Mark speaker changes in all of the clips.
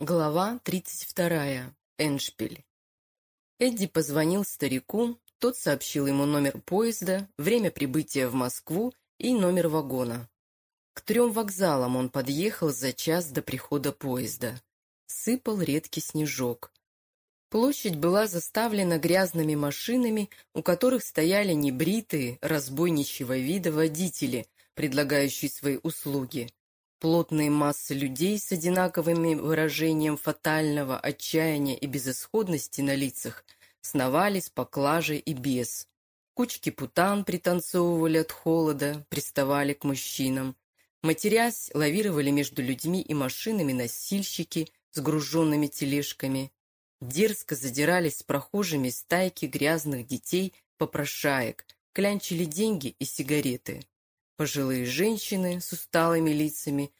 Speaker 1: Глава 32. Эншпиль. Эдди позвонил старику, тот сообщил ему номер поезда, время прибытия в Москву и номер вагона. К трем вокзалам он подъехал за час до прихода поезда. Сыпал редкий снежок. Площадь была заставлена грязными машинами, у которых стояли небритые, разбойничьего вида водители, предлагающие свои услуги. Плотные массы людей с одинаковыми выражением фатального отчаяния и безысходности на лицах сновались по клаже и без. Кучки путан пританцовывали от холода, приставали к мужчинам. Матерясь, лавировали между людьми и машинами носильщики с груженными тележками. Дерзко задирались с прохожими стайки грязных детей-попрошаек, клянчили деньги и сигареты. Пожилые женщины с усталыми лицами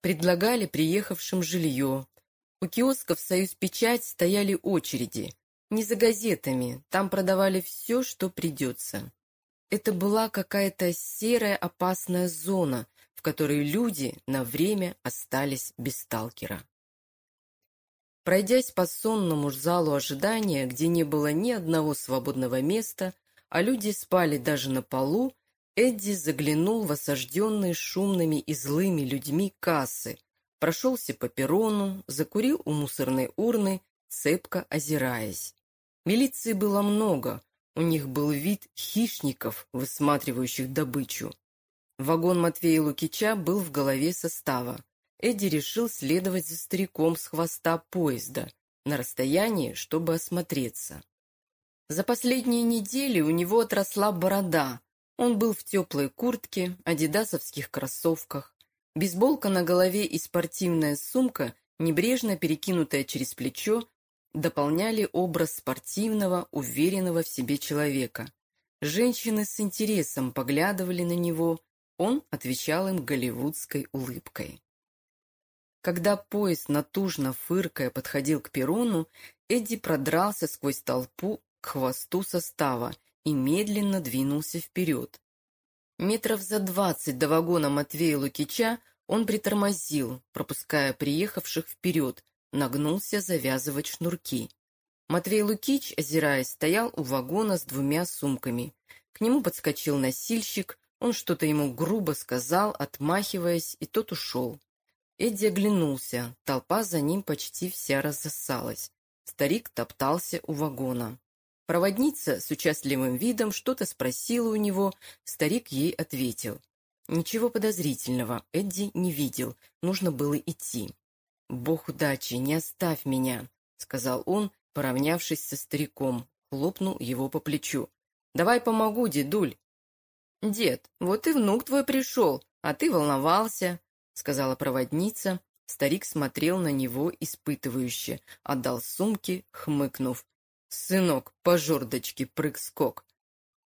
Speaker 1: предлагали приехавшим жилье. У киосков «Союз Печать» стояли очереди. Не за газетами, там продавали все, что придется. Это была какая-то серая опасная зона, в которой люди на время остались без сталкера. Пройдясь по сонному залу ожидания, где не было ни одного свободного места, а люди спали даже на полу, Эдди заглянул в осажденные шумными и злыми людьми кассы, прошелся по перрону, закурил у мусорной урны, цепко озираясь. Милиции было много, у них был вид хищников, высматривающих добычу. Вагон Матвея Лукича был в голове состава. Эдди решил следовать за стариком с хвоста поезда, на расстоянии, чтобы осмотреться. За последние недели у него отросла борода, он был в теплой куртке, адидасовских кроссовках. Бейсболка на голове и спортивная сумка, небрежно перекинутая через плечо, дополняли образ спортивного, уверенного в себе человека. Женщины с интересом поглядывали на него, он отвечал им голливудской улыбкой. Когда поезд, натужно фыркая, подходил к перрону, Эдди продрался сквозь толпу к хвосту состава и медленно двинулся вперед. Метров за двадцать до вагона Матвея Лукича он притормозил, пропуская приехавших вперед, нагнулся завязывать шнурки. Матвей Лукич, озираясь, стоял у вагона с двумя сумками. К нему подскочил носильщик, он что-то ему грубо сказал, отмахиваясь, и тот ушел. Эдди оглянулся, толпа за ним почти вся разосалась. Старик топтался у вагона. Проводница с участливым видом что-то спросила у него, старик ей ответил. Ничего подозрительного Эдди не видел, нужно было идти. «Бог удачи, не оставь меня», — сказал он, поравнявшись со стариком, хлопнул его по плечу. «Давай помогу, дедуль». «Дед, вот и внук твой пришел, а ты волновался», — сказала проводница. Старик смотрел на него испытывающе, отдал сумки, хмыкнув. «Сынок, по жердочке прыг-скок!»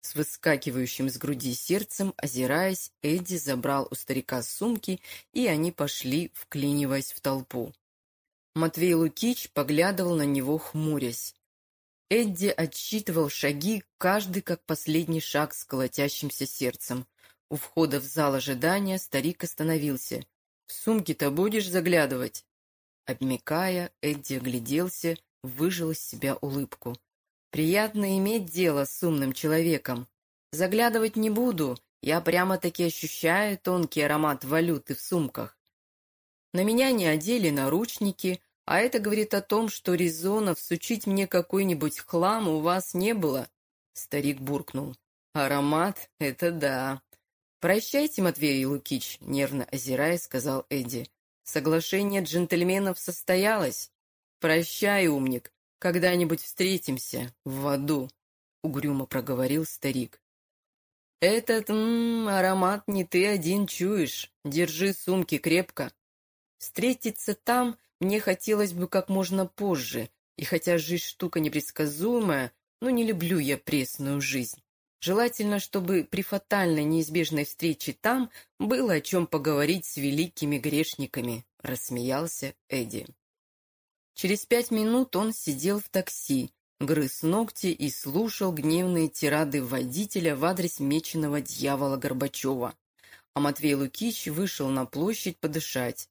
Speaker 1: С выскакивающим с груди сердцем, озираясь, Эдди забрал у старика сумки, и они пошли, вклиниваясь в толпу. Матвей Лукич поглядывал на него, хмурясь. Эдди отсчитывал шаги, каждый как последний шаг с колотящимся сердцем. У входа в зал ожидания старик остановился. «В сумки-то будешь заглядывать?» Обмекая, Эдди огляделся выжил из себя улыбку. «Приятно иметь дело с умным человеком. Заглядывать не буду, я прямо-таки ощущаю тонкий аромат валюты в сумках. На меня не одели наручники, а это говорит о том, что резонов сучить мне какой-нибудь хлам у вас не было». Старик буркнул. «Аромат — это да». «Прощайте, Матвей Лукич», — нервно озирая, сказал Эдди. «Соглашение джентльменов состоялось». «Прощай, умник, когда-нибудь встретимся в аду», — угрюмо проговорил старик. «Этот м -м, аромат не ты один чуешь. Держи сумки крепко. Встретиться там мне хотелось бы как можно позже, и хотя жизнь штука непредсказуемая, но не люблю я пресную жизнь. Желательно, чтобы при фатальной неизбежной встрече там было о чем поговорить с великими грешниками», — рассмеялся Эдди. Через пять минут он сидел в такси, грыз ногти и слушал гневные тирады водителя в адрес меченого дьявола Горбачева. А Матвей Лукич вышел на площадь подышать.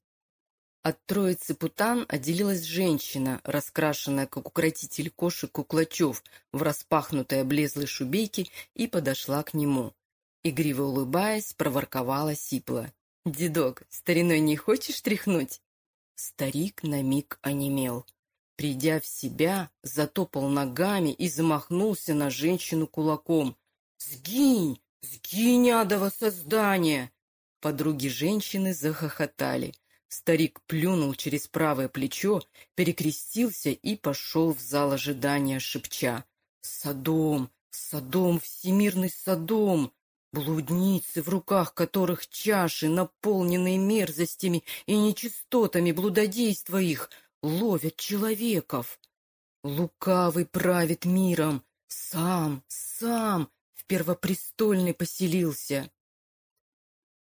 Speaker 1: От троицы путан отделилась женщина, раскрашенная, как укротитель кошек Куклачев, в распахнутой облезлой шубейке, и подошла к нему. Игриво улыбаясь, проворковала сипла. «Дедок, стариной не хочешь тряхнуть?» Старик на миг онемел. Придя в себя, затопал ногами и замахнулся на женщину кулаком. «Сгинь! Сгинь, адово создание!» Подруги женщины захохотали. Старик плюнул через правое плечо, перекрестился и пошел в зал ожидания, шепча. «Содом! Содом! Всемирный Содом! Блудницы, в руках которых чаши, наполненные мерзостями и нечистотами блудодейства их, ловят человеков. Лукавый правит миром, сам, сам в первопрестольный поселился.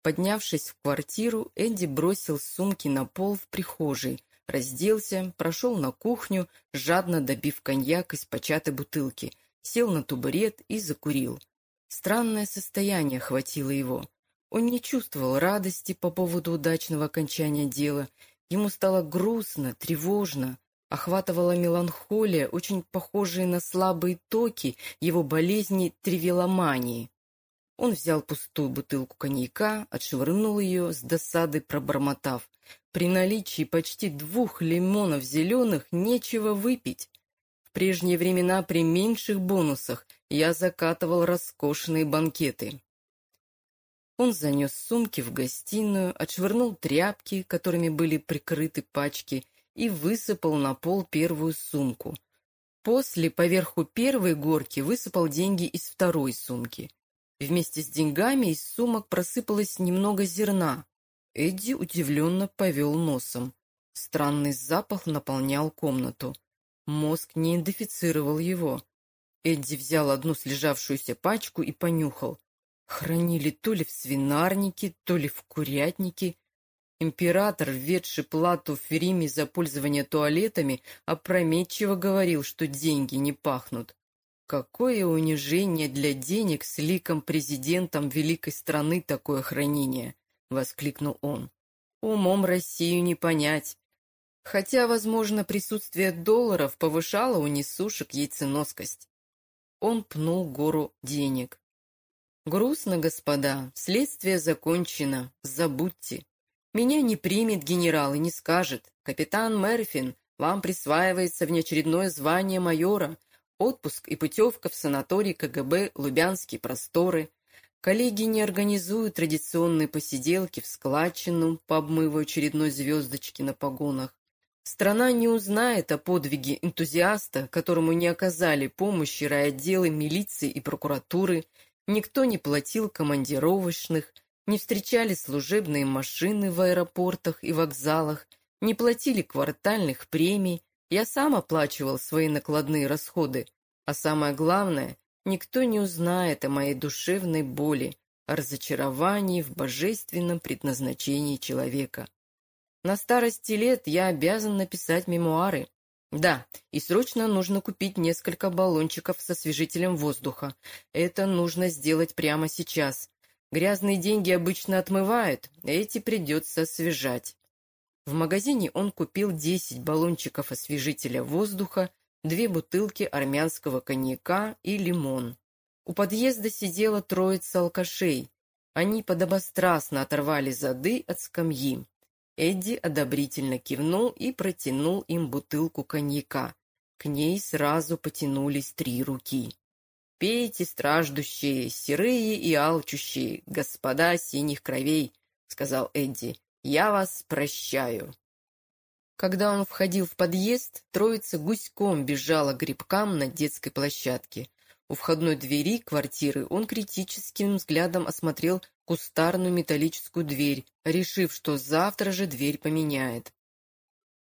Speaker 1: Поднявшись в квартиру, Энди бросил сумки на пол в прихожей, разделся, прошел на кухню, жадно добив коньяк из початой бутылки, сел на табурет и закурил. Странное состояние охватило его. Он не чувствовал радости по поводу удачного окончания дела. Ему стало грустно, тревожно. Охватывала меланхолия, очень похожая на слабые токи его болезни тревеломании. Он взял пустую бутылку коньяка, отшвырнул ее, с досадой пробормотав. При наличии почти двух лимонов зеленых нечего выпить. В прежние времена при меньших бонусах я закатывал роскошные банкеты. Он занес сумки в гостиную, отшвырнул тряпки, которыми были прикрыты пачки, и высыпал на пол первую сумку. После, поверху первой горки, высыпал деньги из второй сумки. Вместе с деньгами из сумок просыпалось немного зерна. Эдди удивленно повел носом. Странный запах наполнял комнату. Мозг не идентифицировал его. Эдди взял одну слежавшуюся пачку и понюхал. Хранили то ли в свинарнике, то ли в курятнике. Император, введший плату в Риме за пользование туалетами, опрометчиво говорил, что деньги не пахнут. Какое унижение для денег с ликом президентом великой страны такое хранение! — воскликнул он. Умом Россию не понять. Хотя, возможно, присутствие долларов повышало у несушек яйценоскость. Он пнул гору денег. «Грустно, господа. Следствие закончено. Забудьте. Меня не примет генерал и не скажет. Капитан Мерфин, вам присваивается внеочередное звание майора, отпуск и путевка в санаторий КГБ «Лубянские просторы». Коллеги не организуют традиционные посиделки в складчину по обмыву очередной звездочки на погонах. Страна не узнает о подвиге энтузиаста, которому не оказали помощи райотделы милиции и прокуратуры, никто не платил командировочных, не встречали служебные машины в аэропортах и вокзалах, не платили квартальных премий, я сам оплачивал свои накладные расходы, а самое главное, никто не узнает о моей душевной боли, о разочаровании в божественном предназначении человека. На старости лет я обязан написать мемуары. Да, и срочно нужно купить несколько баллончиков со освежителем воздуха. Это нужно сделать прямо сейчас. Грязные деньги обычно отмывают, эти придется освежать. В магазине он купил 10 баллончиков освежителя воздуха, две бутылки армянского коньяка и лимон. У подъезда сидела троица алкашей. Они подобострастно оторвали зады от скамьи. Эдди одобрительно кивнул и протянул им бутылку коньяка. К ней сразу потянулись три руки. «Пейте, страждущие, серые и алчущие, господа синих кровей», — сказал Эдди. Я вас прощаю». Когда он входил в подъезд, троица гуськом бежала грибкам на детской площадке. У входной двери квартиры он критическим взглядом осмотрел кустарную металлическую дверь, решив, что завтра же дверь поменяет.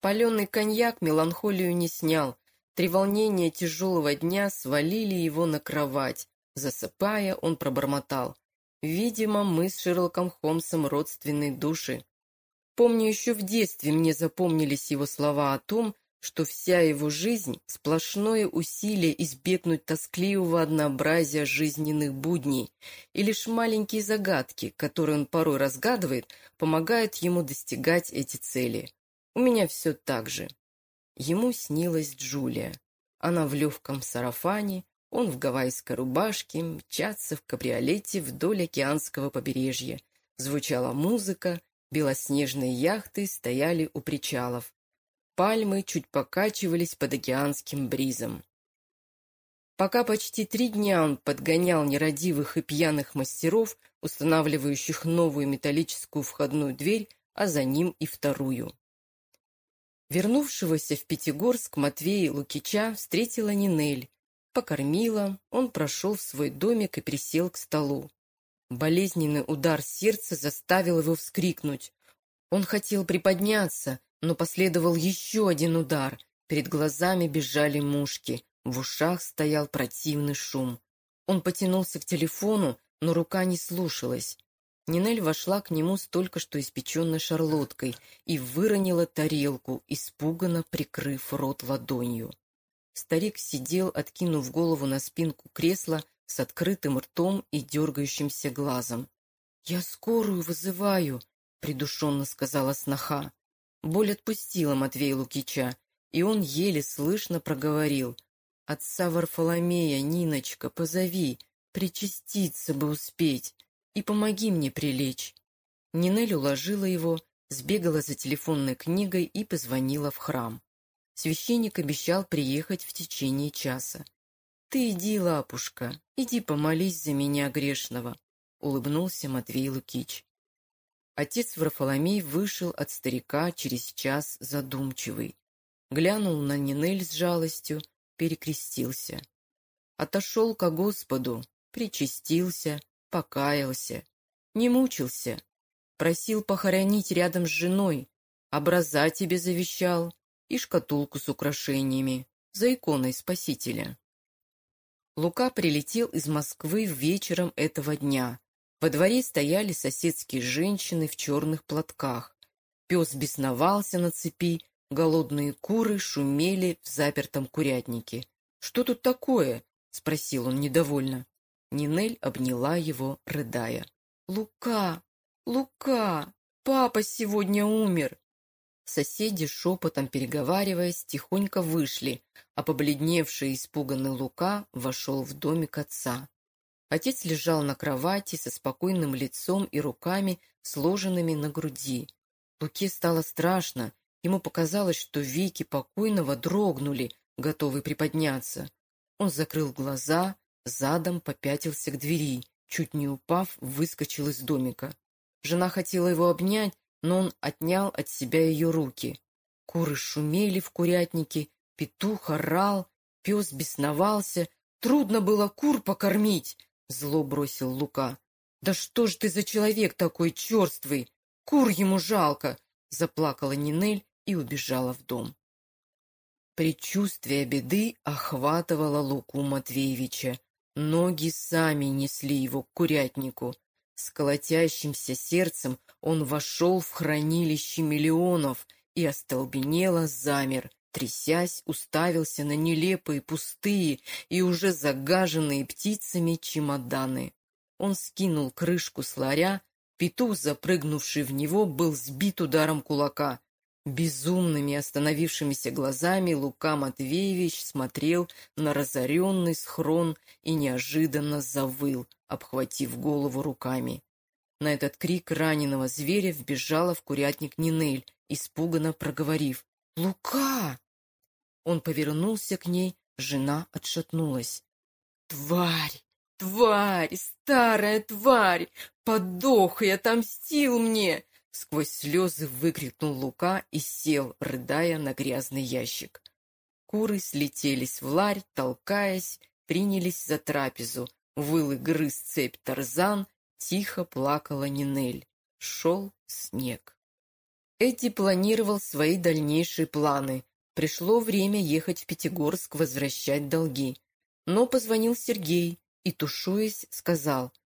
Speaker 1: Паленый коньяк меланхолию не снял. Три волнения тяжелого дня свалили его на кровать. Засыпая, он пробормотал. «Видимо, мы с Шерлоком Холмсом родственные души. Помню, еще в детстве мне запомнились его слова о том, что вся его жизнь – сплошное усилие избегнуть тоскливого однообразия жизненных будней, и лишь маленькие загадки, которые он порой разгадывает, помогают ему достигать эти цели. У меня все так же». Ему снилась Джулия. Она в легком сарафане, он в гавайской рубашке, мчатся в кабриолете вдоль океанского побережья. Звучала музыка, белоснежные яхты стояли у причалов. Пальмы чуть покачивались под океанским бризом. Пока почти три дня он подгонял нерадивых и пьяных мастеров, устанавливающих новую металлическую входную дверь, а за ним и вторую. Вернувшегося в Пятигорск Матвея Лукича встретила Нинель, покормила, он прошел в свой домик и присел к столу. Болезненный удар сердца заставил его вскрикнуть. Он хотел приподняться, но последовал еще один удар. Перед глазами бежали мушки, в ушах стоял противный шум. Он потянулся к телефону, но рука не слушалась. Нинель вошла к нему с только что испеченной шарлоткой и выронила тарелку, испуганно прикрыв рот ладонью. Старик сидел, откинув голову на спинку кресла с открытым ртом и дергающимся глазом. — Я скорую вызываю, — придушенно сказала сноха. Боль отпустила Матвея Лукича, и он еле слышно проговорил. — Отца Варфоломея, Ниночка, позови, причаститься бы успеть, и помоги мне прилечь. Нинель уложила его, сбегала за телефонной книгой и позвонила в храм. Священник обещал приехать в течение часа. «Ты иди, лапушка, иди помолись за меня грешного», — улыбнулся Матвей Лукич. Отец Варфоломей вышел от старика через час задумчивый. Глянул на Нинель с жалостью, перекрестился. Отошел ко Господу, причастился, покаялся, не мучился. Просил похоронить рядом с женой, образа тебе завещал, и шкатулку с украшениями за иконой Спасителя. Лука прилетел из Москвы вечером этого дня. Во дворе стояли соседские женщины в черных платках. Пес бесновался на цепи, голодные куры шумели в запертом курятнике. «Что тут такое?» — спросил он недовольно. Нинель обняла его, рыдая. «Лука! Лука! Папа сегодня умер! Соседи, шепотом переговариваясь, тихонько вышли, а побледневший испуганный Лука вошел в домик отца. Отец лежал на кровати со спокойным лицом и руками, сложенными на груди. Луке стало страшно, ему показалось, что веки покойного дрогнули, готовые приподняться. Он закрыл глаза, задом попятился к двери, чуть не упав, выскочил из домика. Жена хотела его обнять, но он отнял от себя ее руки. Куры шумели в курятнике, петух орал, пес бесновался. Трудно было кур покормить, — зло бросил Лука. — Да что ж ты за человек такой черствый? Кур ему жалко, — заплакала Нинель и убежала в дом. Предчувствие беды охватывало Луку Матвеевича. Ноги сами несли его к курятнику. С колотящимся сердцем он вошел в хранилище миллионов и остолбенело замер, трясясь, уставился на нелепые, пустые и уже загаженные птицами чемоданы. Он скинул крышку с ларя, петух, запрыгнувший в него, был сбит ударом кулака. Безумными остановившимися глазами Лука Матвеевич смотрел на разоренный схрон и неожиданно завыл, обхватив голову руками. На этот крик раненого зверя вбежала в курятник Нинель, испуганно проговорив «Лука!». Он повернулся к ней, жена отшатнулась. «Тварь! Тварь! Старая тварь! Подох и отомстил мне!» Сквозь слезы выкрикнул Лука и сел, рыдая на грязный ящик. Куры слетелись в ларь, толкаясь, принялись за трапезу. Выл и грыз цепь Тарзан, тихо плакала Нинель. Шел снег. Эдди планировал свои дальнейшие планы. Пришло время ехать в Пятигорск возвращать долги. Но позвонил Сергей и, тушуясь, сказал —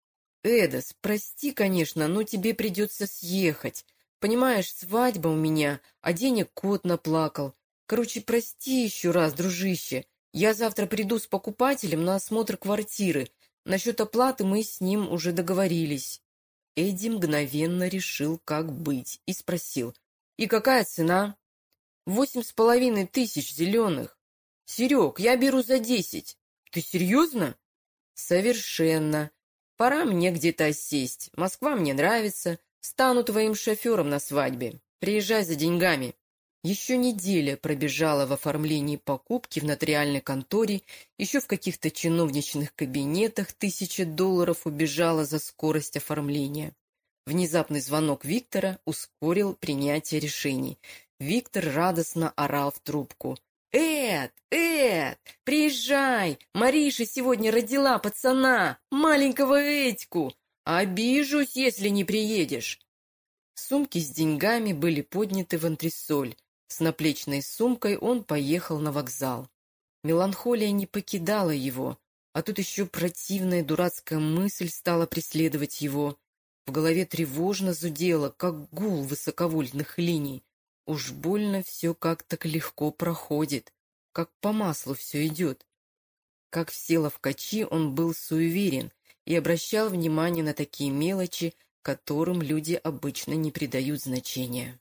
Speaker 1: «Эдос, прости, конечно, но тебе придется съехать. Понимаешь, свадьба у меня, а денег кот наплакал. Короче, прости еще раз, дружище. Я завтра приду с покупателем на осмотр квартиры. Насчет оплаты мы с ним уже договорились». Эдди мгновенно решил, как быть, и спросил. «И какая цена?» Восемь с половиной тысяч зеленых. Серег, я беру за десять. Ты серьезно? Совершенно. Пора мне где-то осесть. Москва мне нравится. Стану твоим шофером на свадьбе. Приезжай за деньгами. Еще неделя пробежала в оформлении покупки в нотариальной конторе, еще в каких-то чиновничных кабинетах тысяча долларов убежала за скорость оформления. Внезапный звонок Виктора ускорил принятие решений. Виктор радостно орал в трубку. «Эд! Эд! Приезжай! Мариша сегодня родила пацана, маленького Эдьку! Обижусь, если не приедешь!» Сумки с деньгами были подняты в антресоль. С наплечной сумкой он поехал на вокзал. Меланхолия не покидала его, а тут еще противная дурацкая мысль стала преследовать его. В голове тревожно зудело, как гул высоковольтных линий. Уж больно все как-то легко проходит, как по маслу все идет. Как все ловкачи, он был суеверен и обращал внимание на такие мелочи, которым люди обычно не придают значения.